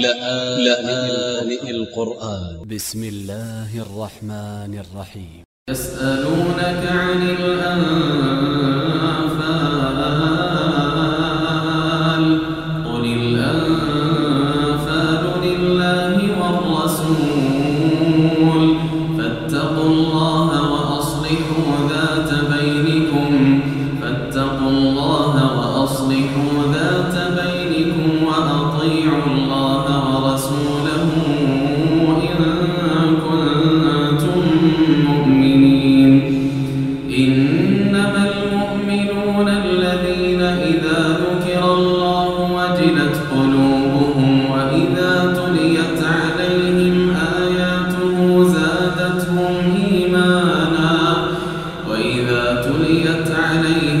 لآن القرآن. ب س م ا ل ل ه ا ل ر ح م ن ا ل ر ح ي م ي س أ ل الرحمن ن يسألونك عن ل تليت عليه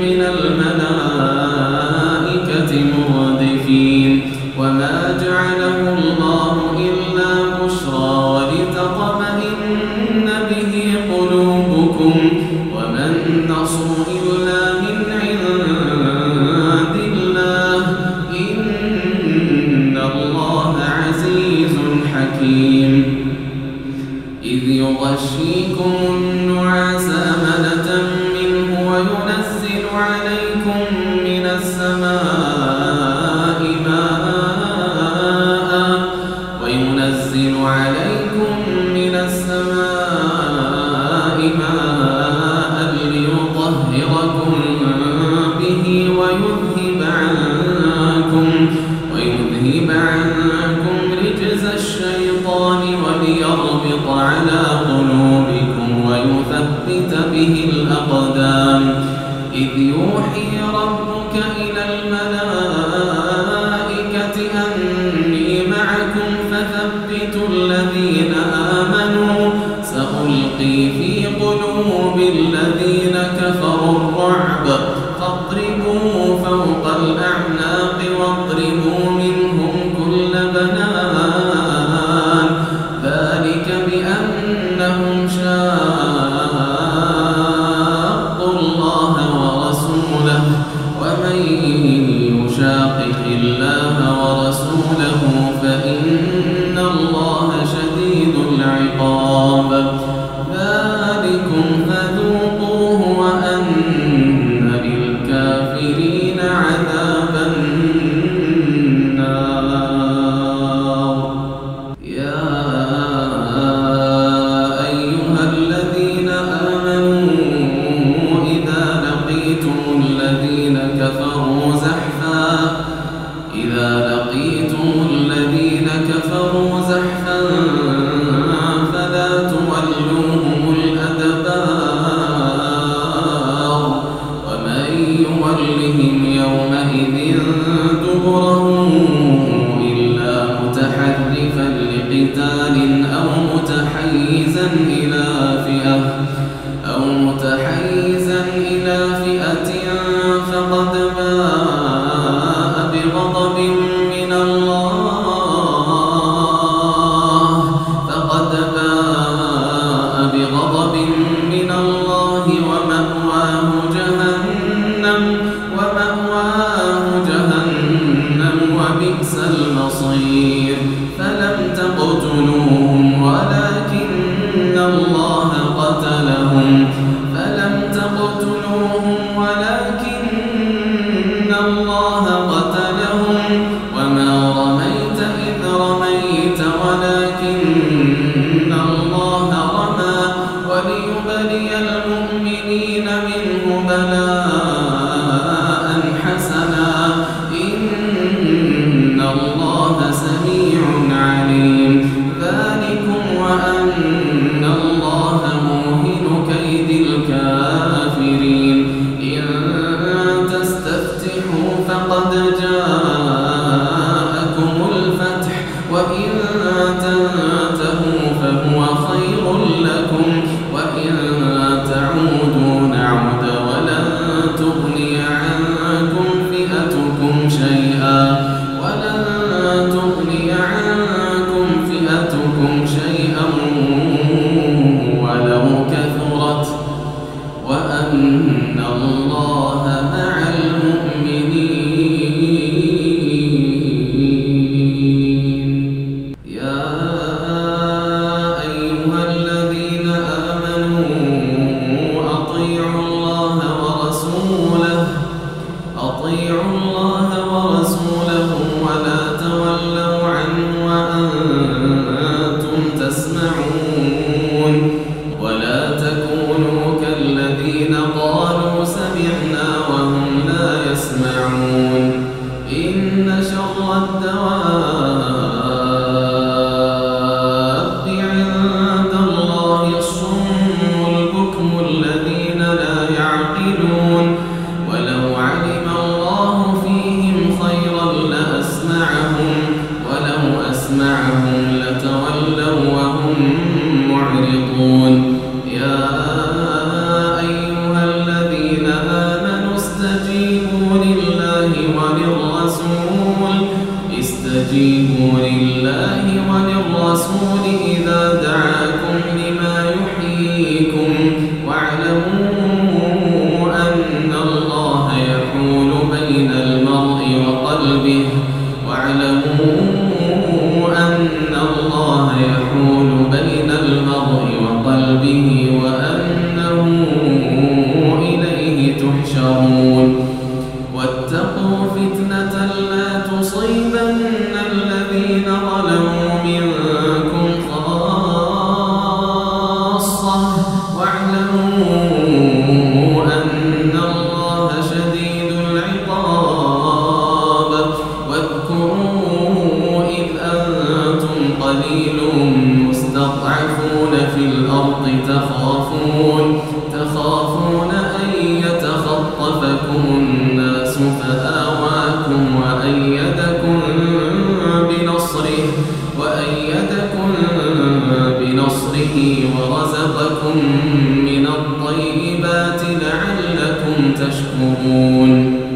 من الملائكة الشيطان وليربط على قلوبكم ويثبت به الأقدام. إذ يوحي ربكم فقد بين ورزقكم من الطيبات لعلكم تشكرون.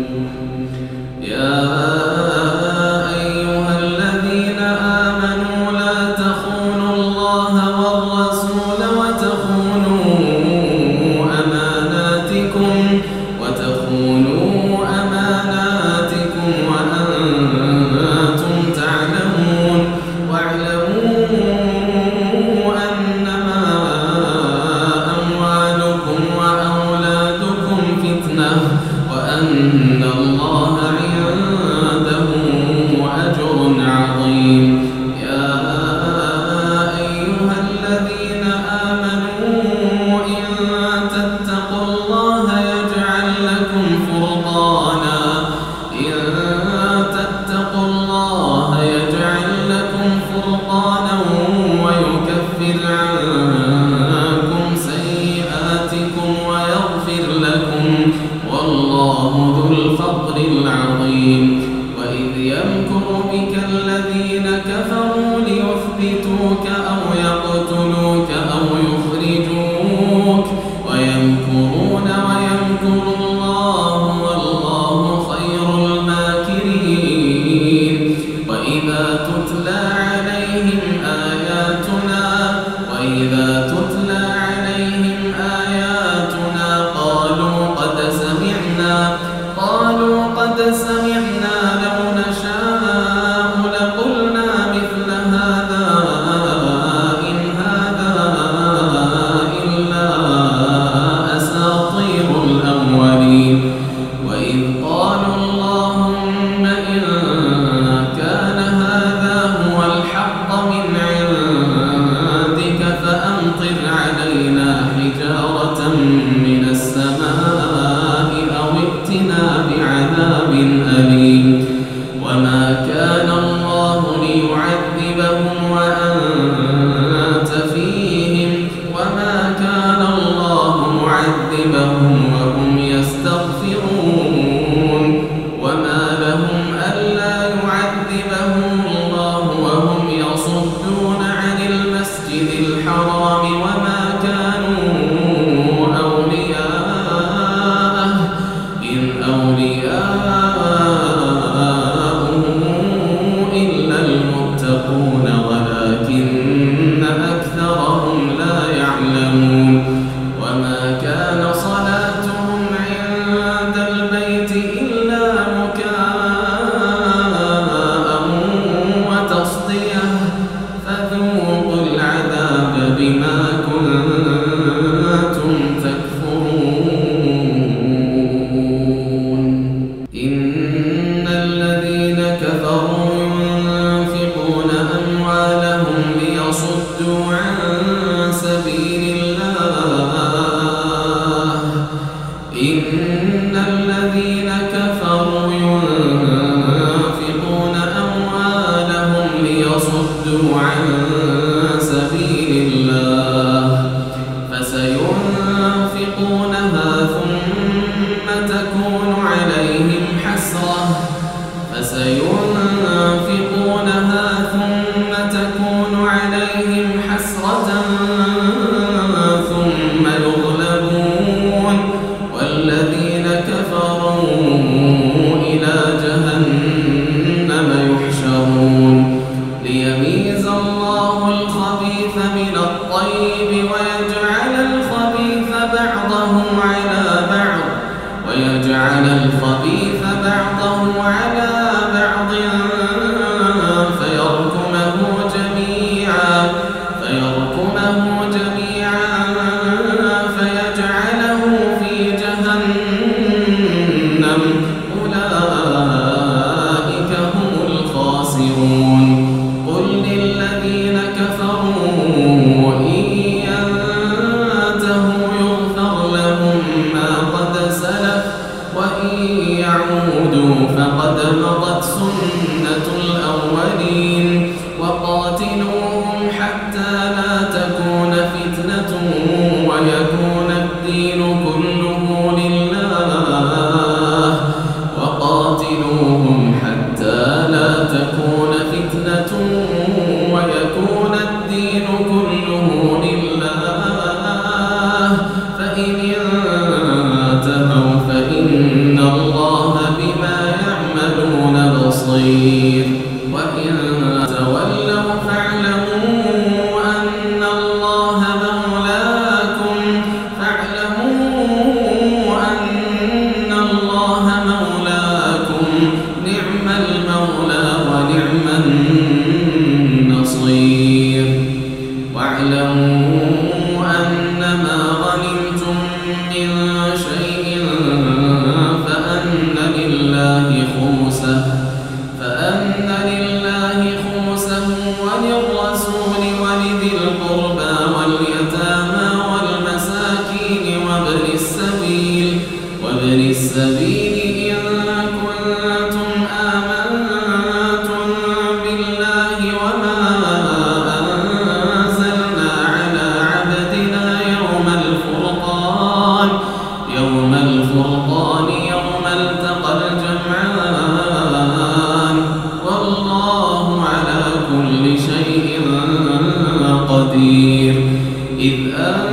создаем إذ أن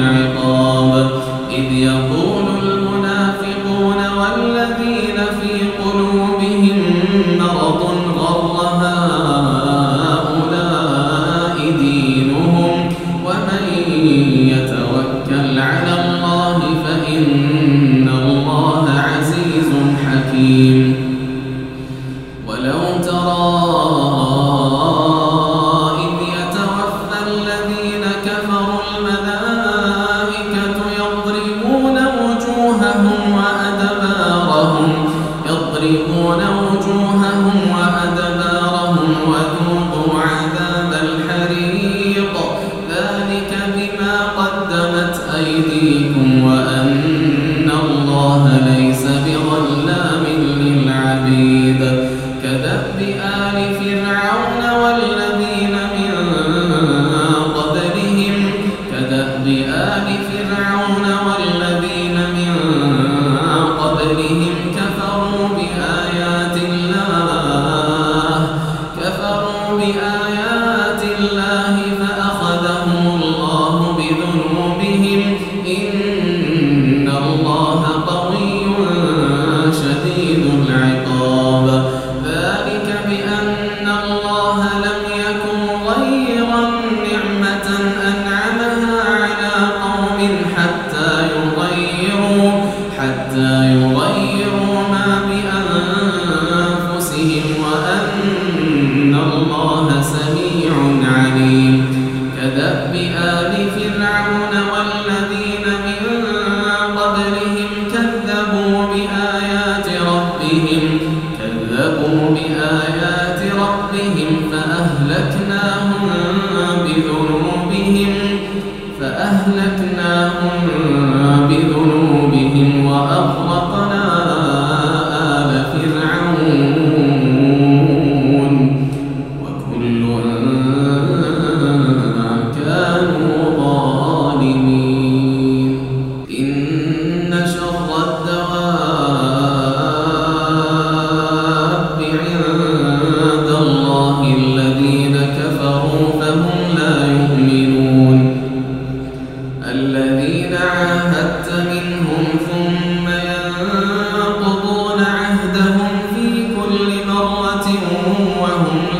حتى Amém.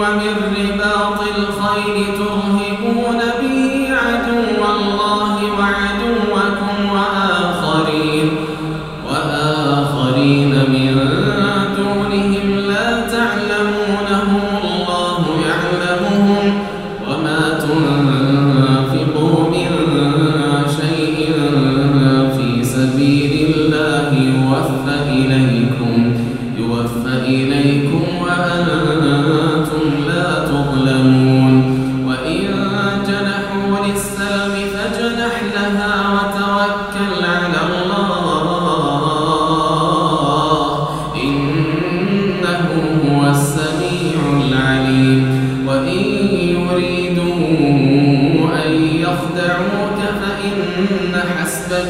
ومن رباط الخيل ترجعون